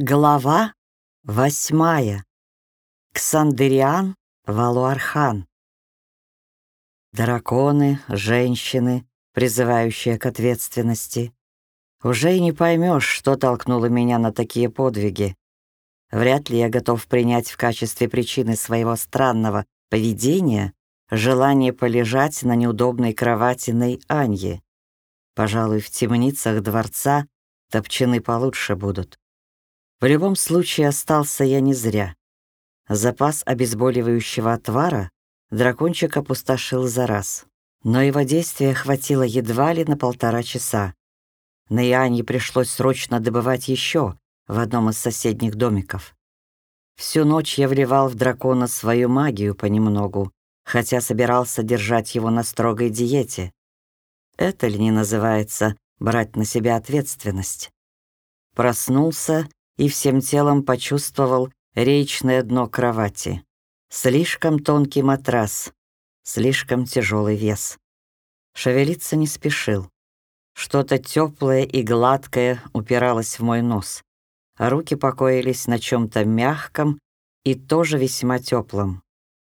Глава восьмая. Ксандериан Валуархан. Драконы, женщины, призывающие к ответственности. Уже и не поймешь, что толкнуло меня на такие подвиги. Вряд ли я готов принять в качестве причины своего странного поведения желание полежать на неудобной кровати Ней-Аньи. Пожалуй, в темницах дворца топчены получше будут. В любом случае остался я не зря. Запас обезболивающего отвара дракончик опустошил за раз, но его действия хватило едва ли на полтора часа. На Иане пришлось срочно добывать еще в одном из соседних домиков. Всю ночь я вливал в дракона свою магию понемногу, хотя собирался держать его на строгой диете. Это ли не называется брать на себя ответственность? Проснулся и всем телом почувствовал речное дно кровати. Слишком тонкий матрас, слишком тяжелый вес. Шевелиться не спешил. Что-то теплое и гладкое упиралось в мой нос, а руки покоились на чем-то мягком и тоже весьма теплом.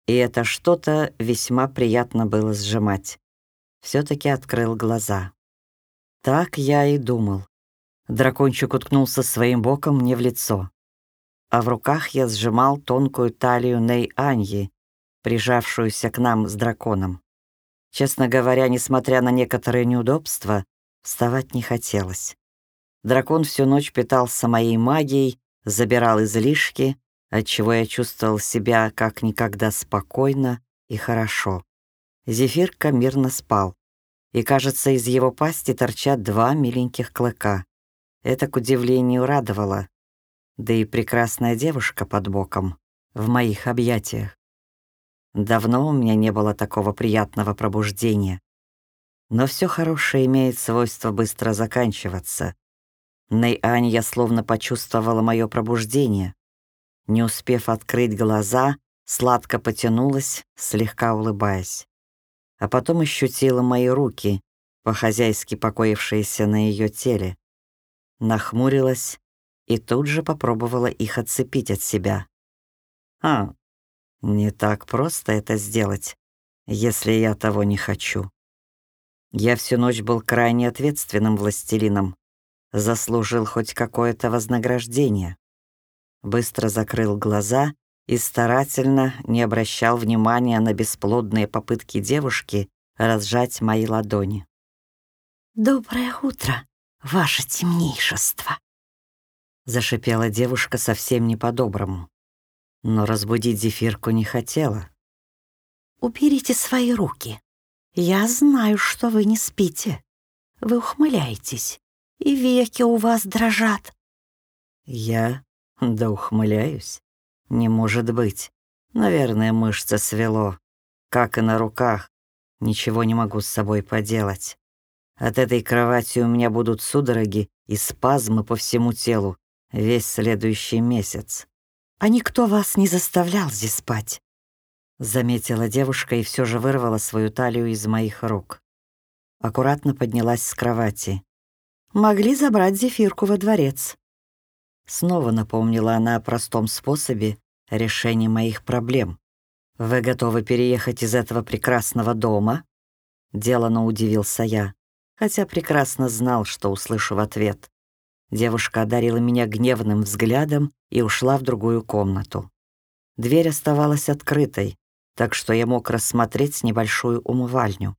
И это что-то весьма приятно было сжимать. Все-таки открыл глаза. Так я и думал. Дракончик уткнулся своим боком мне в лицо. А в руках я сжимал тонкую талию Ней Аньи, прижавшуюся к нам с драконом. Честно говоря, несмотря на некоторые неудобства, вставать не хотелось. Дракон всю ночь питался моей магией, забирал излишки, отчего я чувствовал себя как никогда спокойно и хорошо. Зефирка мирно спал, и, кажется, из его пасти торчат два миленьких клыка. Это, к удивлению, радовало. Да и прекрасная девушка под боком, в моих объятиях. Давно у меня не было такого приятного пробуждения. Но все хорошее имеет свойство быстро заканчиваться. Ней-Ань я словно почувствовала мое пробуждение. Не успев открыть глаза, сладко потянулась, слегка улыбаясь. А потом ощутила мои руки, по-хозяйски покоившиеся на ее теле нахмурилась и тут же попробовала их отцепить от себя. «А, не так просто это сделать, если я того не хочу. Я всю ночь был крайне ответственным властелином, заслужил хоть какое-то вознаграждение. Быстро закрыл глаза и старательно не обращал внимания на бесплодные попытки девушки разжать мои ладони. «Доброе утро!» Ваше темнейшество!» Зашипела девушка совсем не по-доброму, но разбудить зефирку не хотела. «Уберите свои руки. Я знаю, что вы не спите. Вы ухмыляетесь, и веки у вас дрожат». «Я? Да ухмыляюсь. Не может быть. Наверное, мышца свело. Как и на руках. Ничего не могу с собой поделать. От этой кровати у меня будут судороги и спазмы по всему телу весь следующий месяц. А никто вас не заставлял здесь спать. Заметила девушка и все же вырвала свою талию из моих рук. Аккуратно поднялась с кровати. Могли забрать зефирку во дворец. Снова напомнила она о простом способе решения моих проблем. «Вы готовы переехать из этого прекрасного дома?» Делано удивился я хотя прекрасно знал, что услышу в ответ. Девушка одарила меня гневным взглядом и ушла в другую комнату. Дверь оставалась открытой, так что я мог рассмотреть небольшую умывальню.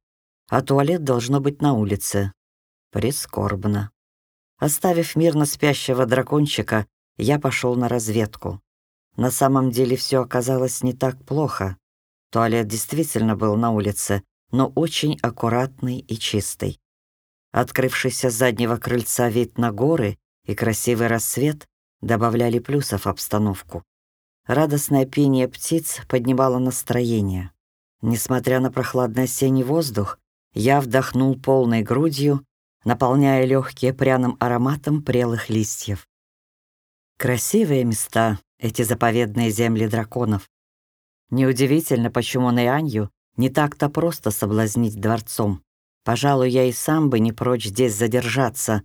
А туалет должно быть на улице. Прискорбно. Оставив мирно спящего дракончика, я пошел на разведку. На самом деле все оказалось не так плохо. Туалет действительно был на улице, но очень аккуратный и чистый. Открывшийся с заднего крыльца вид на горы и красивый рассвет добавляли плюсов обстановку. Радостное пение птиц поднимало настроение. Несмотря на прохладный осенний воздух, я вдохнул полной грудью, наполняя легкие пряным ароматом прелых листьев. Красивые места, эти заповедные земли драконов. Неудивительно, почему Нэанью не так-то просто соблазнить дворцом. Пожалуй, я и сам бы не прочь здесь задержаться,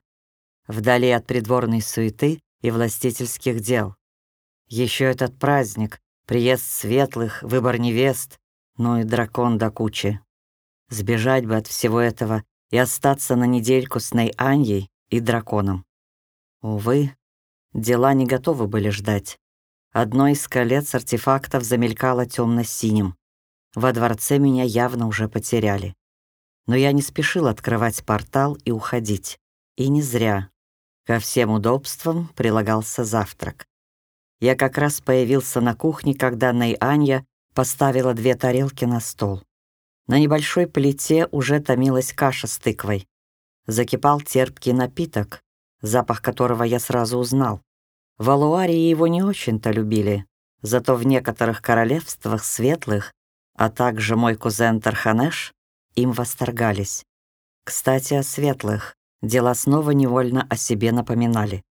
вдали от придворной суеты и властительских дел. Еще этот праздник, приезд светлых, выбор невест, ну и дракон до кучи. Сбежать бы от всего этого и остаться на недельку с Ней-Аньей и драконом. Увы, дела не готовы были ждать. Одно из колец артефактов замелькало темно-синим. Во дворце меня явно уже потеряли. Но я не спешил открывать портал и уходить. И не зря. Ко всем удобствам прилагался завтрак. Я как раз появился на кухне, когда Ней-Анья поставила две тарелки на стол. На небольшой плите уже томилась каша с тыквой. Закипал терпкий напиток, запах которого я сразу узнал. В Алуарии его не очень-то любили, зато в некоторых королевствах светлых, а также мой кузен Тарханеш, им восторгались. Кстати, о светлых. Дела снова невольно о себе напоминали.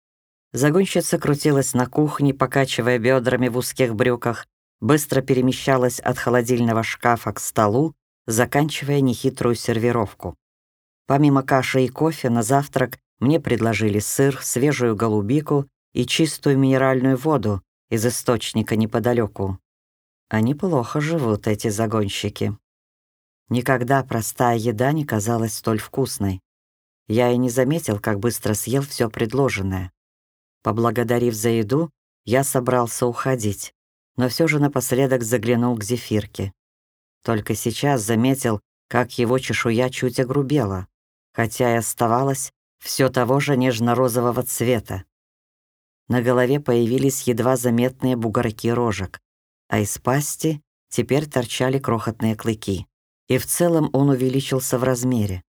Загонщица крутилась на кухне, покачивая бедрами в узких брюках, быстро перемещалась от холодильного шкафа к столу, заканчивая нехитрую сервировку. Помимо каши и кофе на завтрак мне предложили сыр, свежую голубику и чистую минеральную воду из источника неподалеку. Они плохо живут, эти загонщики. Никогда простая еда не казалась столь вкусной. Я и не заметил, как быстро съел все предложенное. Поблагодарив за еду, я собрался уходить, но все же напоследок заглянул к зефирке. Только сейчас заметил, как его чешуя чуть огрубела, хотя и оставалась все того же нежно-розового цвета. На голове появились едва заметные бугорки рожек, а из пасти теперь торчали крохотные клыки. И в целом он увеличился в размере.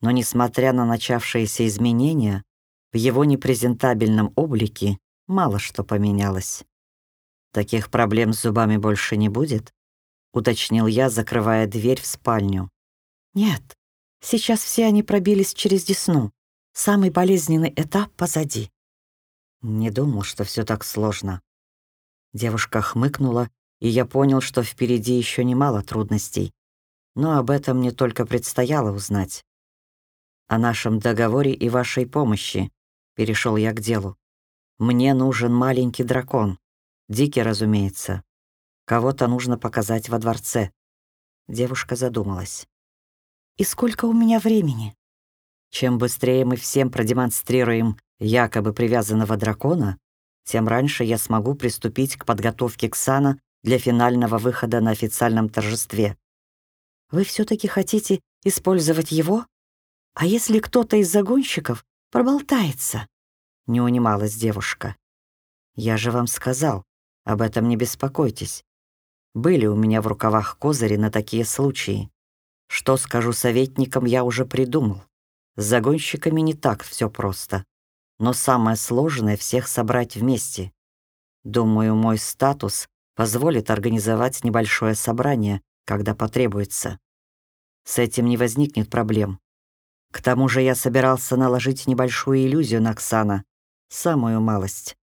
Но несмотря на начавшиеся изменения, в его непрезентабельном облике мало что поменялось. Таких проблем с зубами больше не будет? — уточнил я, закрывая дверь в спальню. «Нет, сейчас все они пробились через десну. Самый болезненный этап позади». Не думал, что все так сложно. Девушка хмыкнула, и я понял, что впереди еще немало трудностей. Но об этом мне только предстояло узнать. О нашем договоре и вашей помощи перешел я к делу. Мне нужен маленький дракон. Дикий, разумеется. Кого-то нужно показать во дворце. Девушка задумалась. «И сколько у меня времени?» Чем быстрее мы всем продемонстрируем якобы привязанного дракона, тем раньше я смогу приступить к подготовке Ксана для финального выхода на официальном торжестве. «Вы все таки хотите использовать его? А если кто-то из загонщиков проболтается?» Не унималась девушка. «Я же вам сказал, об этом не беспокойтесь. Были у меня в рукавах козыри на такие случаи. Что скажу советникам, я уже придумал. С загонщиками не так все просто. Но самое сложное — всех собрать вместе. Думаю, мой статус позволит организовать небольшое собрание, когда потребуется. С этим не возникнет проблем. К тому же я собирался наложить небольшую иллюзию на Ксана, самую малость.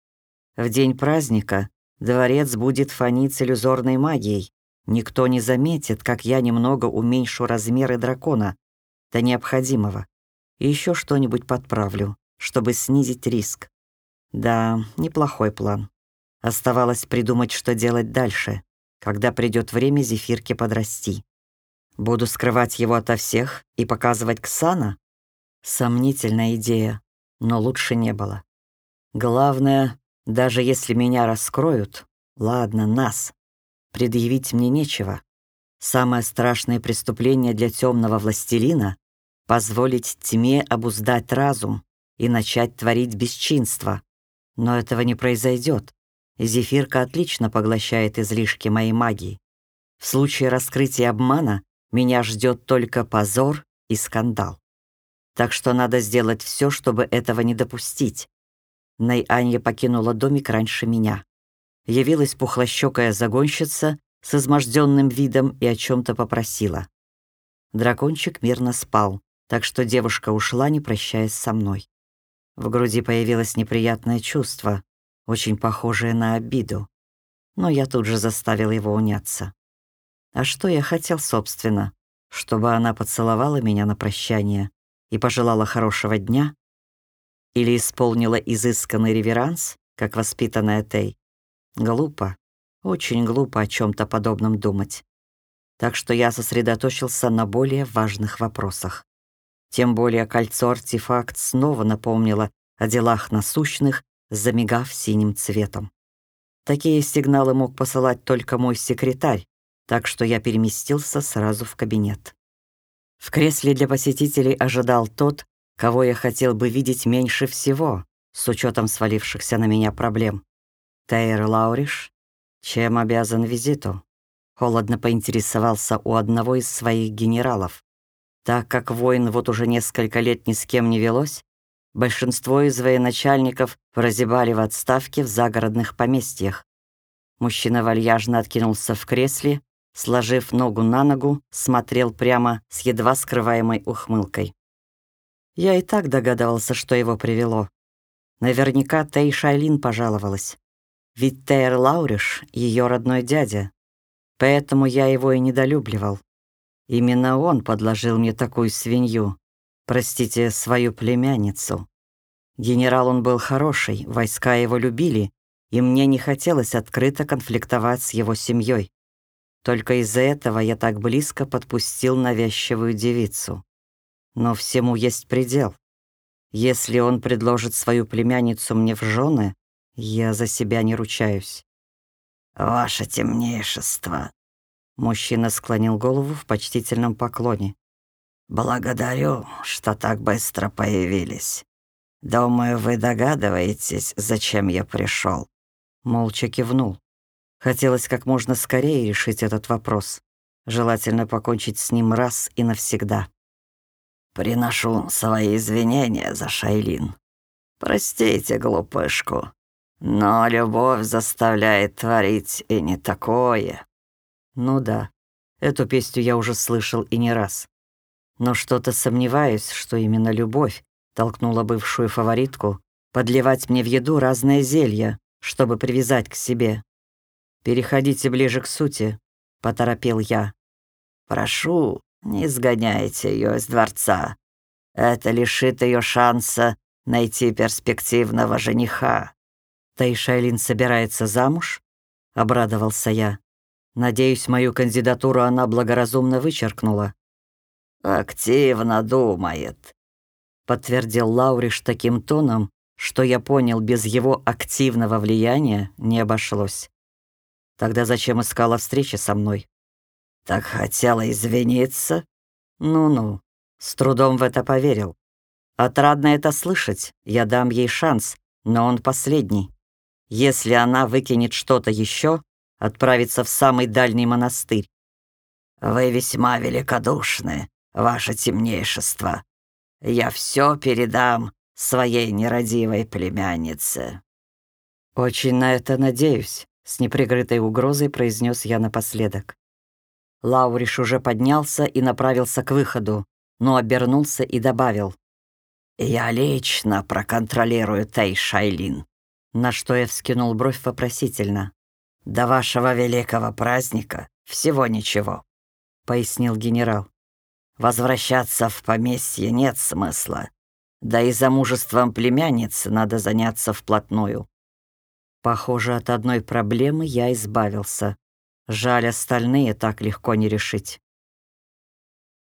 В день праздника Дворец будет фонить иллюзорной магией. Никто не заметит, как я немного уменьшу размеры дракона до необходимого. И еще что-нибудь подправлю, чтобы снизить риск. Да, неплохой план. Оставалось придумать, что делать дальше, когда придет время зефирке подрасти. Буду скрывать его ото всех и показывать Ксана? Сомнительная идея, но лучше не было. Главное, даже если меня раскроют, ладно, нас, предъявить мне нечего. Самое страшное преступление для темного властелина — позволить тьме обуздать разум и начать творить бесчинство. Но этого не произойдет. Зефирка отлично поглощает излишки моей магии. В случае раскрытия обмана меня ждет только позор и скандал. Так что надо сделать все, чтобы этого не допустить. Най-Анья покинула домик раньше меня. Явилась пухлощекая загонщица с изможденным видом и о чем-то попросила. Дракончик мирно спал, так что девушка ушла, не прощаясь со мной. В груди появилось неприятное чувство, очень похожее на обиду. Но я тут же заставил его уняться. А что я хотел, собственно? Чтобы она поцеловала меня на прощание и пожелала хорошего дня? или исполнила изысканный реверанс, как воспитанная Тей. Глупо, очень глупо о чем-то подобном думать. Так что я сосредоточился на более важных вопросах. Тем более кольцо-артефакт снова напомнило о делах насущных, замигав синим цветом. Такие сигналы мог посылать только мой секретарь, так что я переместился сразу в кабинет. В кресле для посетителей ожидал тот, кого я хотел бы видеть меньше всего, с учетом свалившихся на меня проблем. Тейр Лауриш, чем обязан визиту? Холодно поинтересовался у одного из своих генералов. Так как войн вот уже несколько лет ни с кем не велось, большинство из военачальников прозябали в отставке в загородных поместьях. Мужчина вальяжно откинулся в кресле, сложив ногу на ногу, смотрел прямо с едва скрываемой ухмылкой. Я и так догадывался, что его привело. Наверняка Тей Шайлин пожаловалась. Ведь Тейр Лауриш — ее родной дядя. Поэтому я его и недолюбливал. Именно он подложил мне такую свинью. Простите, свою племянницу. Генерал он был хороший, войска его любили, и мне не хотелось открыто конфликтовать с его семьей. Только из-за этого я так близко подпустил навязчивую девицу. Но всему есть предел. Если он предложит свою племянницу мне в жены, я за себя не ручаюсь. «Ваше темнейшество!» Мужчина склонил голову в почтительном поклоне. «Благодарю, что так быстро появились. Думаю, вы догадываетесь, зачем я пришел. Молча кивнул. Хотелось как можно скорее решить этот вопрос. Желательно покончить с ним раз и навсегда. «Приношу свои извинения за Шайлин. Простите глупышку, но любовь заставляет творить и не такое». Ну да, эту песню я уже слышал и не раз. Но что-то сомневаюсь, что именно любовь толкнула бывшую фаворитку подливать мне в еду разные зелья, чтобы привязать к себе. «Переходите ближе к сути», — поторопил я. «Прошу, не изгоняйте ее из дворца. Это лишит ее шанса найти перспективного жениха». «Тайшайлин собирается замуж?» — обрадовался я. «Надеюсь, мою кандидатуру она благоразумно вычеркнула». «Активно думает», — подтвердил Лауриш таким тоном, что я понял, без его активного влияния не обошлось. Тогда зачем искала встречи со мной? Так хотела извиниться? Ну-ну, с трудом в это поверил. Отрадно это слышать, я дам ей шанс, но он последний. Если она выкинет что-то еще, отправится в самый дальний монастырь. Вы весьма великодушны, ваше темнейшество. Я все передам своей нерадивой племяннице. Очень на это надеюсь. С неприкрытой угрозой произнес я напоследок. Лауриш уже поднялся и направился к выходу, но обернулся и добавил. «Я лично проконтролирую Тей Шайлин». На что я вскинул бровь вопросительно. «До вашего великого праздника всего ничего», — пояснил генерал. «Возвращаться в поместье нет смысла. Да и замужеством племянницы надо заняться вплотную. Похоже, от одной проблемы я избавился. Жаль, остальные так легко не решить.